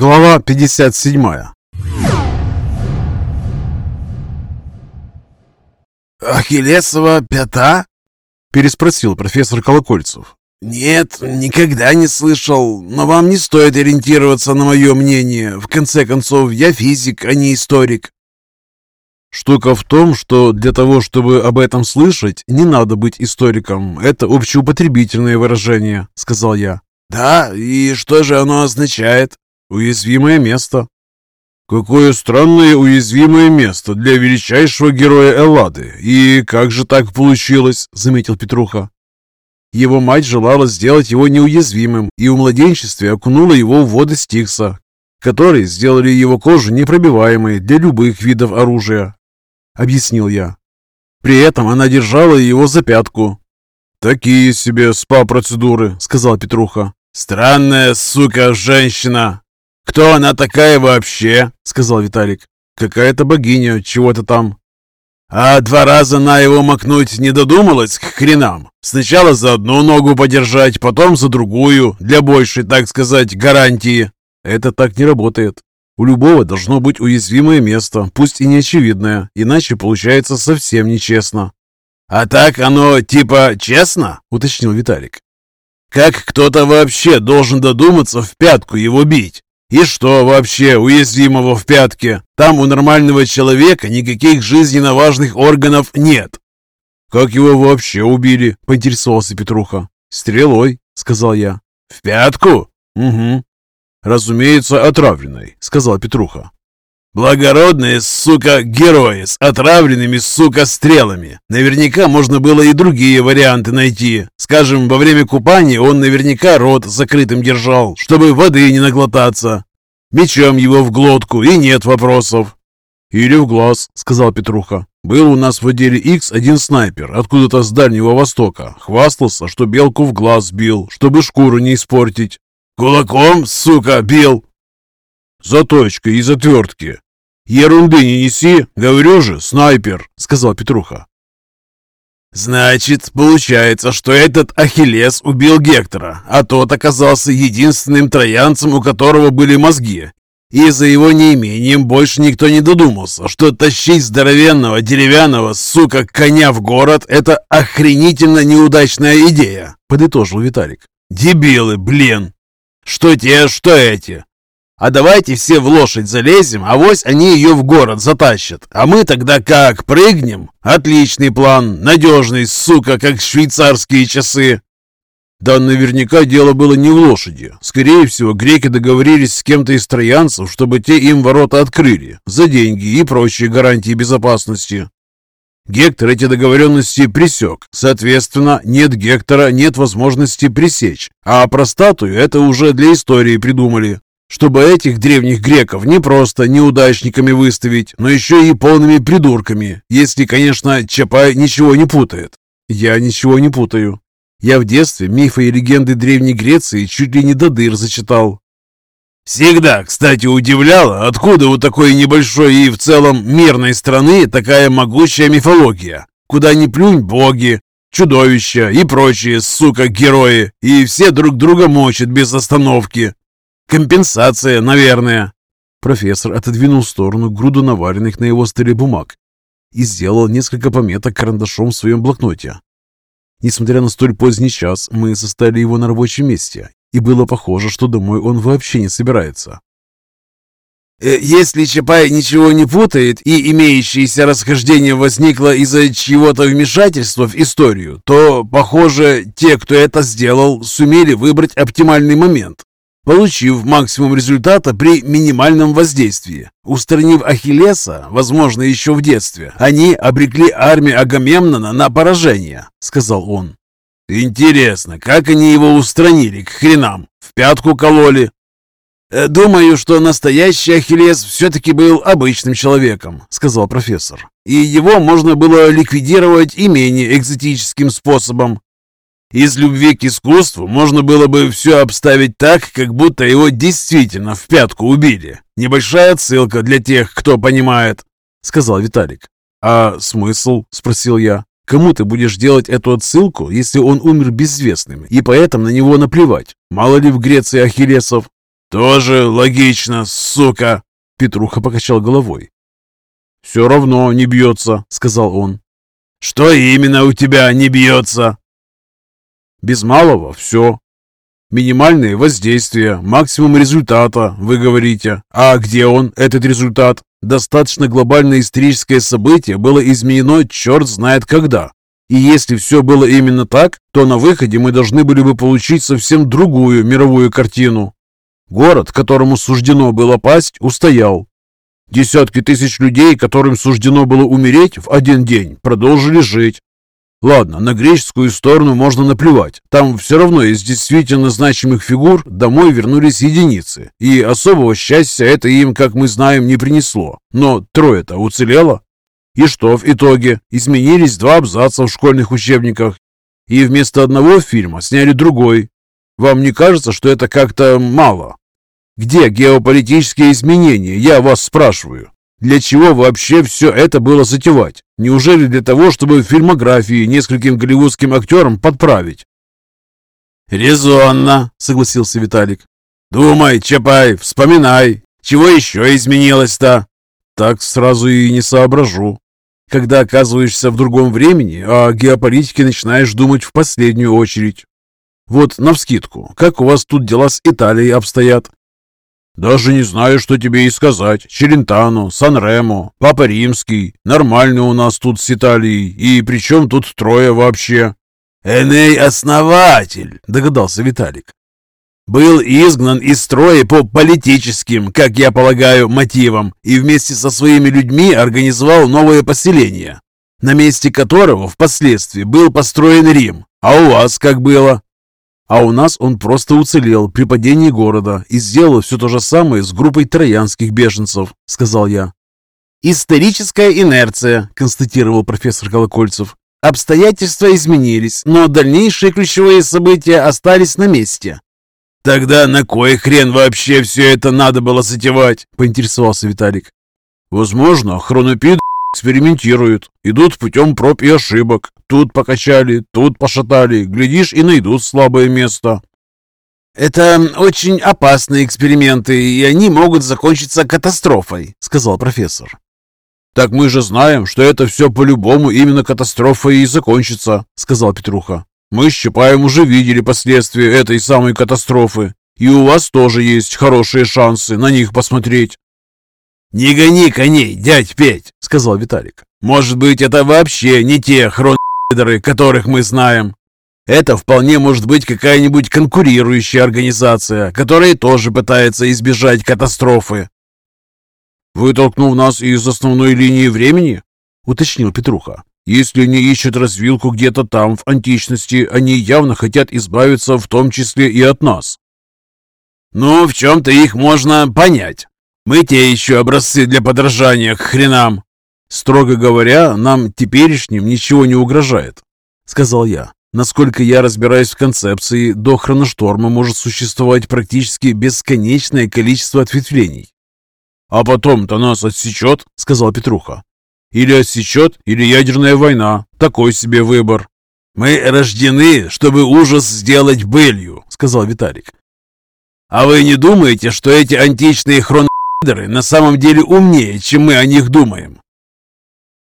Глава 57 «Ахиллесова пята?» – переспросил профессор Колокольцев. «Нет, никогда не слышал, но вам не стоит ориентироваться на мое мнение. В конце концов, я физик, а не историк». Штука в том, что для того, чтобы об этом слышать, не надо быть историком. Это общеупотребительное выражение, сказал я. Да, и что же оно означает? Уязвимое место. Какое странное уязвимое место для величайшего героя Эллады. И как же так получилось, заметил Петруха. Его мать желала сделать его неуязвимым и в младенчестве окунула его в воды Стикса, которые сделали его кожу непробиваемой для любых видов оружия. Объяснил я. При этом она держала его за пятку. «Такие себе спа-процедуры», — сказал Петруха. «Странная, сука, женщина! Кто она такая вообще?» — сказал Виталик. «Какая-то богиня, чего-то там». «А два раза на его макнуть не додумалась к хренам? Сначала за одну ногу подержать, потом за другую, для большей, так сказать, гарантии». «Это так не работает. У любого должно быть уязвимое место, пусть и не очевидное, иначе получается совсем нечестно». «А так оно типа честно?» — уточнил Виталик. «Как кто-то вообще должен додуматься в пятку его бить? И что вообще уязвимого в пятке? Там у нормального человека никаких жизненно важных органов нет. Как его вообще убили? Поинтересовался Петруха. Стрелой, сказал я. В пятку? Угу. Разумеется, отравленной, сказал Петруха. Благородные, сука, герои с отравленными, сука, стрелами. Наверняка можно было и другие варианты найти. Скажем, во время купания он наверняка рот закрытым держал, чтобы воды не наглотаться. Мечом его в глотку, и нет вопросов. «Или в глаз», — сказал Петруха. «Был у нас в отделе X один снайпер, откуда-то с Дальнего Востока. Хвастался, что белку в глаз бил, чтобы шкуру не испортить». «Кулаком, сука, бил?» «Заточкой из отвертки». «Ерунды не неси, говорю же, снайпер», — сказал Петруха. «Значит, получается, что этот Ахиллес убил Гектора, а тот оказался единственным троянцем, у которого были мозги. И за его неимением больше никто не додумался, что тащить здоровенного деревянного, сука, коня в город – это охренительно неудачная идея», – подытожил Виталик. «Дебилы, блин! Что те, что эти. А давайте все в лошадь залезем, а вось они ее в город затащат. А мы тогда как, прыгнем? Отличный план, надежный, сука, как швейцарские часы. Да наверняка дело было не в лошади. Скорее всего, греки договорились с кем-то из троянцев, чтобы те им ворота открыли, за деньги и прочие гарантии безопасности. Гектор эти договоренности пресек. Соответственно, нет Гектора, нет возможности пресечь. А про статую это уже для истории придумали чтобы этих древних греков не просто неудачниками выставить, но еще и полными придурками, если, конечно, Чапай ничего не путает. Я ничего не путаю. Я в детстве мифы и легенды Древней Греции чуть ли не до дыр зачитал. Всегда, кстати, удивляло, откуда у такой небольшой и в целом мирной страны такая могучая мифология. Куда ни плюнь боги, чудовища и прочие, сука, герои, и все друг друга мочат без остановки. Компенсация, наверное. Профессор отодвинул в сторону груду наваренных на его столе бумаг и сделал несколько пометок карандашом в своем блокноте. Несмотря на столь поздний час, мы составили его на рабочем месте, и было похоже, что домой он вообще не собирается. Э, если Чапай ничего не путает и имеющееся расхождение возникло из-за чьего-то вмешательства в историю, то, похоже, те, кто это сделал, сумели выбрать оптимальный момент получив максимум результата при минимальном воздействии. Устранив Ахиллеса, возможно, еще в детстве, они обрекли армию Агамемнона на поражение, сказал он. Интересно, как они его устранили к хренам? В пятку кололи? «Э, «Думаю, что настоящий Ахиллес все-таки был обычным человеком», — сказал профессор. «И его можно было ликвидировать и менее экзотическим способом. Из любви к искусству можно было бы все обставить так, как будто его действительно в пятку убили. Небольшая отсылка для тех, кто понимает», — сказал Виталик. «А смысл?» — спросил я. «Кому ты будешь делать эту отсылку, если он умер безвестным, и поэтому на него наплевать? Мало ли в Греции Ахиллесов?» «Тоже логично, сука!» Петруха покачал головой. «Все равно не бьется», — сказал он. «Что именно у тебя не бьется?» «Без малого все. Минимальное воздействие, максимум результата, вы говорите. А где он, этот результат? Достаточно глобальное историческое событие было изменено черт знает когда. И если все было именно так, то на выходе мы должны были бы получить совсем другую мировую картину. Город, которому суждено было пасть, устоял. Десятки тысяч людей, которым суждено было умереть в один день, продолжили жить. Ладно, на греческую сторону можно наплевать. Там все равно из действительно значимых фигур домой вернулись единицы. И особого счастья это им, как мы знаем, не принесло. Но трое-то уцелело. И что в итоге? Изменились два абзаца в школьных учебниках. И вместо одного фильма сняли другой. Вам не кажется, что это как-то мало? Где геополитические изменения, я вас спрашиваю? Для чего вообще все это было затевать? Неужели для того, чтобы фильмографии нескольким голливудским актерам подправить? «Резонно», — согласился Виталик. «Думай, Чапай, вспоминай. Чего еще изменилось-то?» «Так сразу и не соображу. Когда оказываешься в другом времени, о геополитике начинаешь думать в последнюю очередь. Вот навскидку, как у вас тут дела с Италией обстоят?» «Даже не знаю, что тебе и сказать. Челентано, Сан-Ремо, Папа Римский. Нормально у нас тут с Италией. И причем тут трое вообще?» «Эней основатель», — догадался Виталик. «Был изгнан из строя по политическим, как я полагаю, мотивам, и вместе со своими людьми организовал новое поселение, на месте которого впоследствии был построен Рим. А у вас как было?» А у нас он просто уцелел при падении города и сделал все то же самое с группой троянских беженцев», — сказал я. «Историческая инерция», — констатировал профессор Колокольцев. «Обстоятельства изменились, но дальнейшие ключевые события остались на месте». «Тогда на кой хрен вообще все это надо было затевать?» — поинтересовался Виталик. «Возможно, хронопид экспериментируют, идут путем проб и ошибок, Тут покачали, тут пошатали. Глядишь, и найдут слабое место. «Это очень опасные эксперименты, и они могут закончиться катастрофой», — сказал профессор. «Так мы же знаем, что это все по-любому именно катастрофой и закончится», — сказал Петруха. «Мы с Чапаем уже видели последствия этой самой катастрофы, и у вас тоже есть хорошие шансы на них посмотреть». «Не гони коней, дядь Петь», — сказал Виталик. «Может быть, это вообще не те хрон которых мы знаем. Это вполне может быть какая-нибудь конкурирующая организация, которая тоже пытается избежать катастрофы. «Вытолкнув нас из основной линии времени?» — уточнил Петруха. «Если они ищут развилку где-то там, в античности, они явно хотят избавиться в том числе и от нас». «Ну, в чем-то их можно понять. Мы те еще образцы для подражания к хренам. «Строго говоря, нам теперешним ничего не угрожает», — сказал я. «Насколько я разбираюсь в концепции, до хроношторма может существовать практически бесконечное количество ответвлений». «А потом-то нас отсечет», — сказал Петруха. «Или отсечет, или ядерная война. Такой себе выбор». «Мы рождены, чтобы ужас сделать былью», — сказал Виталик. «А вы не думаете, что эти античные хронометры на самом деле умнее, чем мы о них думаем?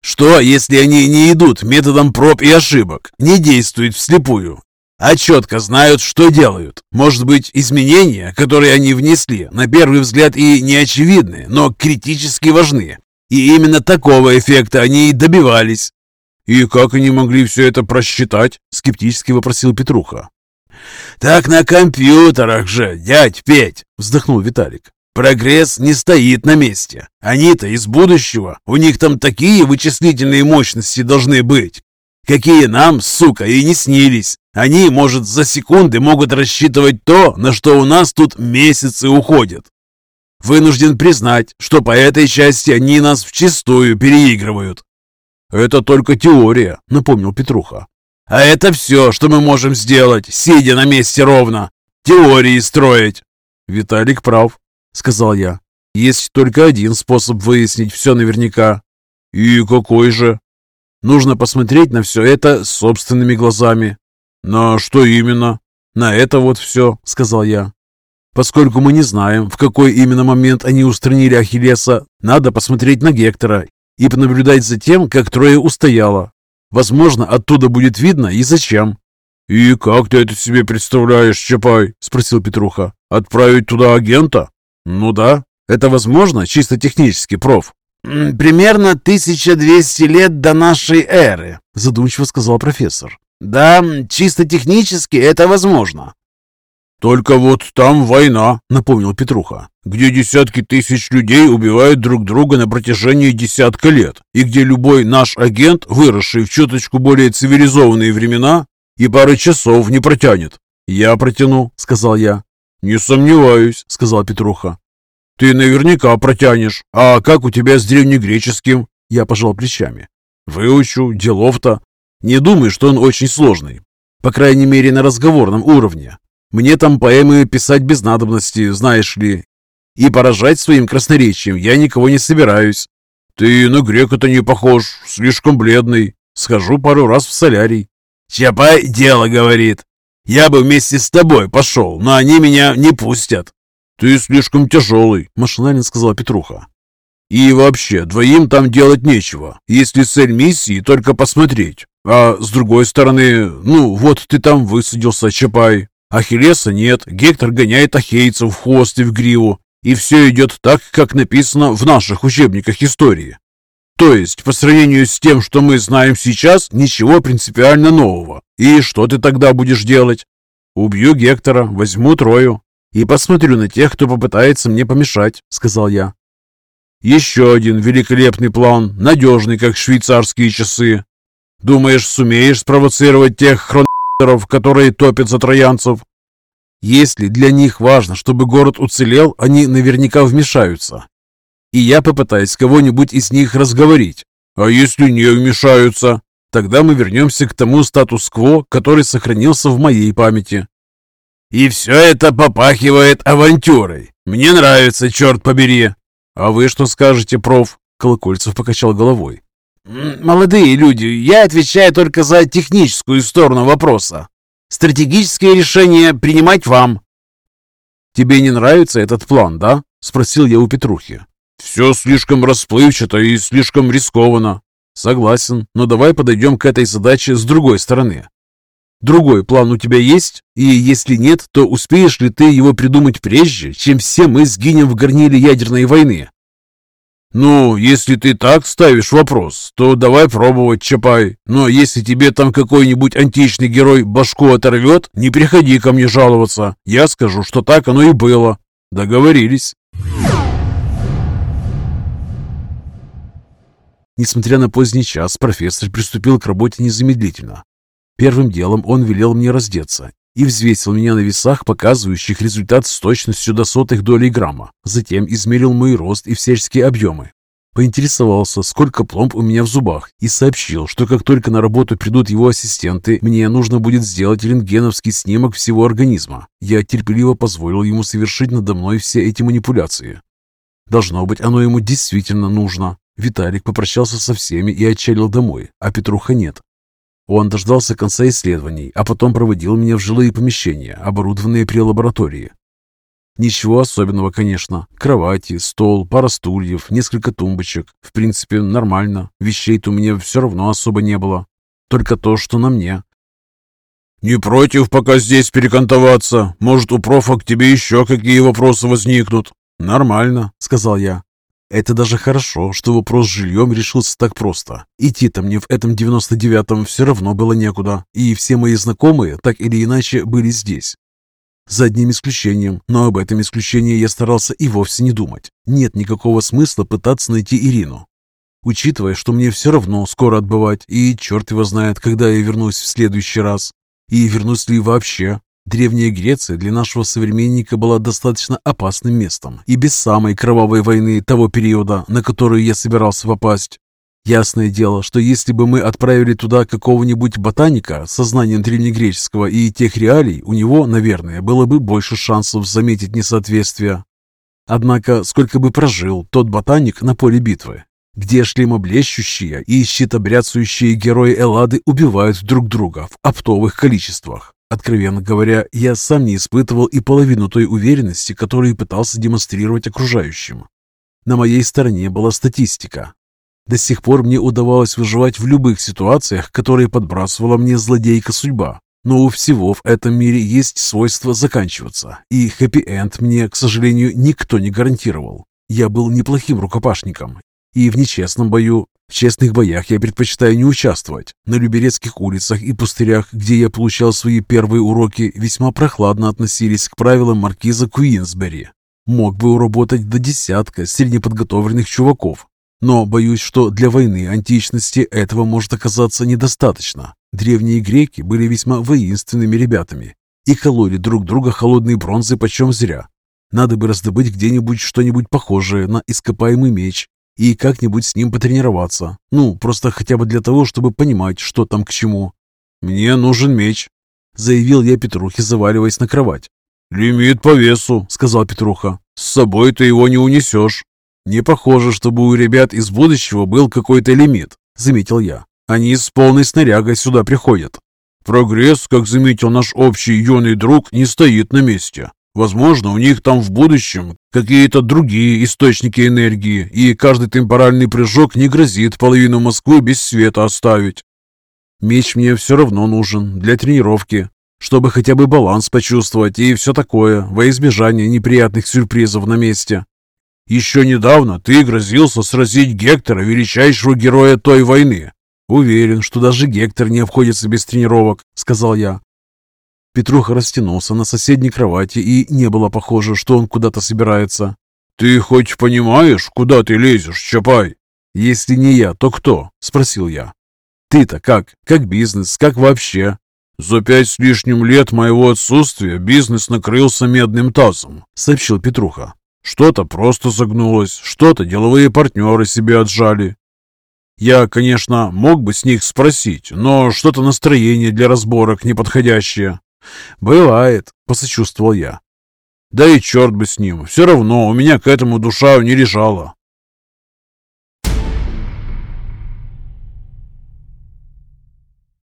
Что, если они не идут методом проб и ошибок, не действуют вслепую, а четко знают, что делают? Может быть, изменения, которые они внесли, на первый взгляд и не очевидны, но критически важны. И именно такого эффекта они и добивались. «И как они могли все это просчитать?» — скептически вопросил Петруха. «Так на компьютерах же, дядь Петь!» — вздохнул Виталик. Прогресс не стоит на месте. Они-то из будущего. У них там такие вычислительные мощности должны быть, какие нам, сука, и не снились. Они, может, за секунды могут рассчитывать то, на что у нас тут месяцы уходят. Вынужден признать, что по этой части они нас вчистую переигрывают. «Это только теория», — напомнил Петруха. «А это все, что мы можем сделать, сидя на месте ровно. Теории строить». Виталик прав. — сказал я. «Есть только один способ выяснить все наверняка». «И какой же?» «Нужно посмотреть на все это собственными глазами». «На что именно?» «На это вот все», — сказал я. Поскольку мы не знаем, в какой именно момент они устранили Ахиллеса, надо посмотреть на Гектора и понаблюдать за тем, как трое устояло. Возможно, оттуда будет видно и зачем. «И как ты это себе представляешь, Чапай?» – спросил Петруха. «Отправить туда агента?» «Ну да, это возможно чисто технически, проф». «Примерно 1200 лет до нашей эры», – задумчиво сказал профессор. «Да, чисто технически это возможно. «Только вот там война», — напомнил Петруха, «где десятки тысяч людей убивают друг друга на протяжении десятка лет, и где любой наш агент, выросший в чуточку более цивилизованные времена, и пары часов не протянет». «Я протяну», — сказал я. «Не сомневаюсь», — сказал Петруха. «Ты наверняка протянешь. А как у тебя с древнегреческим?» Я пожал плечами. «Выучу, делов-то. Не думаю, что он очень сложный. По крайней мере, на разговорном уровне. Мне там поэмы писать без надобности, знаешь ли. И поражать своим красноречием я никого не собираюсь. Ты на грека-то не похож, слишком бледный. Схожу пару раз в солярий. Чапай дело говорит. Я бы вместе с тобой пошел, но они меня не пустят. Ты слишком тяжелый, машинально сказала Петруха. И вообще, двоим там делать нечего, если цель миссии только посмотреть. А с другой стороны, ну вот ты там высадился, Чапай, Ахиллеса нет, Гектор гоняет ахейцев в хвост и в гриву, и все идет так, как написано в наших учебниках истории. То есть, по сравнению с тем, что мы знаем сейчас, ничего принципиально нового. И что ты тогда будешь делать? Убью Гектора, возьму Трою и посмотрю на тех, кто попытается мне помешать, сказал я. Еще один великолепный план, надежный, как швейцарские часы. Думаешь, сумеешь спровоцировать тех хрон которые топят за троянцев. Если для них важно, чтобы город уцелел, они наверняка вмешаются. И я попытаюсь кого-нибудь из них разговорить. А если не вмешаются, тогда мы вернемся к тому статус-кво, который сохранился в моей памяти. И все это попахивает авантюрой. Мне нравится, черт побери. А вы что скажете, проф? Колокольцев покачал головой. «Молодые люди, я отвечаю только за техническую сторону вопроса. Стратегические решения принимать вам». «Тебе не нравится этот план, да?» – спросил я у Петрухи. «Все слишком расплывчато и слишком рискованно». «Согласен, но давай подойдем к этой задаче с другой стороны. Другой план у тебя есть? И если нет, то успеешь ли ты его придумать прежде, чем все мы сгинем в горниле ядерной войны?» «Ну, если ты так ставишь вопрос, то давай пробовать, Чапай. Но если тебе там какой-нибудь античный герой башку оторвет, не приходи ко мне жаловаться. Я скажу, что так оно и было. Договорились». Несмотря на поздний час, профессор приступил к работе незамедлительно. Первым делом он велел мне раздеться и взвесил меня на весах, показывающих результат с точностью до сотых долей грамма. Затем измерил мой рост и всяческие объемы. Поинтересовался, сколько пломб у меня в зубах, и сообщил, что как только на работу придут его ассистенты, мне нужно будет сделать рентгеновский снимок всего организма. Я терпеливо позволил ему совершить надо мной все эти манипуляции. Должно быть, оно ему действительно нужно. Виталик попрощался со всеми и отчалил домой, а Петруха нет. Он дождался конца исследований, а потом проводил меня в жилые помещения, оборудованные при лаборатории. Ничего особенного, конечно. Кровати, стол, пара стульев, несколько тумбочек. В принципе, нормально. Вещей-то у меня все равно особо не было. Только то, что на мне. «Не против пока здесь перекантоваться? Может, у профа к тебе еще какие вопросы возникнут?» «Нормально», — сказал я. Это даже хорошо, что вопрос с жильем решился так просто. Идти-то мне в этом 99-м все равно было некуда, и все мои знакомые так или иначе были здесь. За одним исключением, но об этом исключении я старался и вовсе не думать. Нет никакого смысла пытаться найти Ирину. Учитывая, что мне все равно скоро отбывать, и черт его знает, когда я вернусь в следующий раз, и вернусь ли вообще, Древняя Греция для нашего современника была достаточно опасным местом и без самой кровавой войны того периода, на которую я собирался попасть. Ясное дело, что если бы мы отправили туда какого-нибудь ботаника со знанием древнегреческого и тех реалий, у него, наверное, было бы больше шансов заметить несоответствие. Однако, сколько бы прожил тот ботаник на поле битвы, где шлемоблещущие и щитобряцающие герои Эллады убивают друг друга в оптовых количествах, Откровенно говоря, я сам не испытывал и половину той уверенности, которую пытался демонстрировать окружающим. На моей стороне была статистика. До сих пор мне удавалось выживать в любых ситуациях, которые подбрасывала мне злодейка судьба. Но у всего в этом мире есть свойство заканчиваться, и хэппи-энд мне, к сожалению, никто не гарантировал. Я был неплохим рукопашником, и в нечестном бою, в честных боях я предпочитаю не участвовать. На Люберецких улицах и пустырях, где я получал свои первые уроки, весьма прохладно относились к правилам маркиза Куинсбери. Мог бы уработать до десятка среднеподготовленных чуваков, но боюсь, что для войны античности этого может оказаться недостаточно. Древние греки были весьма воинственными ребятами и кололи друг друга холодной бронзой почем зря. Надо бы раздобыть где-нибудь что-нибудь похожее на ископаемый меч и как-нибудь с ним потренироваться. Ну, просто хотя бы для того, чтобы понимать, что там к чему. «Мне нужен меч», — заявил я Петрухе, заваливаясь на кровать. «Лимит по весу», — сказал Петруха. «С собой ты его не унесешь». «Не похоже, чтобы у ребят из будущего был какой-то лимит», — заметил я. Они с полной снарягой сюда приходят. Прогресс, как заметил наш общий юный друг, не стоит на месте. Возможно, у них там в будущем какие-то другие источники энергии, и каждый темпоральный прыжок не грозит половину Москвы без света оставить. Меч мне все равно нужен для тренировки, чтобы хотя бы баланс почувствовать и все такое, во избежание неприятных сюрпризов на месте. Еще недавно ты грозился сразить Гектора, величайшего героя той войны, «Уверен, что даже Гектор не обходится без тренировок», — сказал я. Петруха растянулся на соседней кровати, и не было похоже, что он куда-то собирается. «Ты хоть понимаешь, куда ты лезешь, Чапай?» «Если не я, то кто?» — спросил я. «Ты-то как? Как бизнес? Как вообще?» «За пять с лишним лет моего отсутствия бизнес накрылся медным тазом», — сообщил Петруха. «Что-то просто загнулось, что-то деловые партнеры себе отжали, я, конечно, мог бы с них спросить, но что-то настроение для разборок неподходящее. «Бывает», — посочувствовал я. «Да и черт бы с ним, все равно у меня к этому душа не лежала.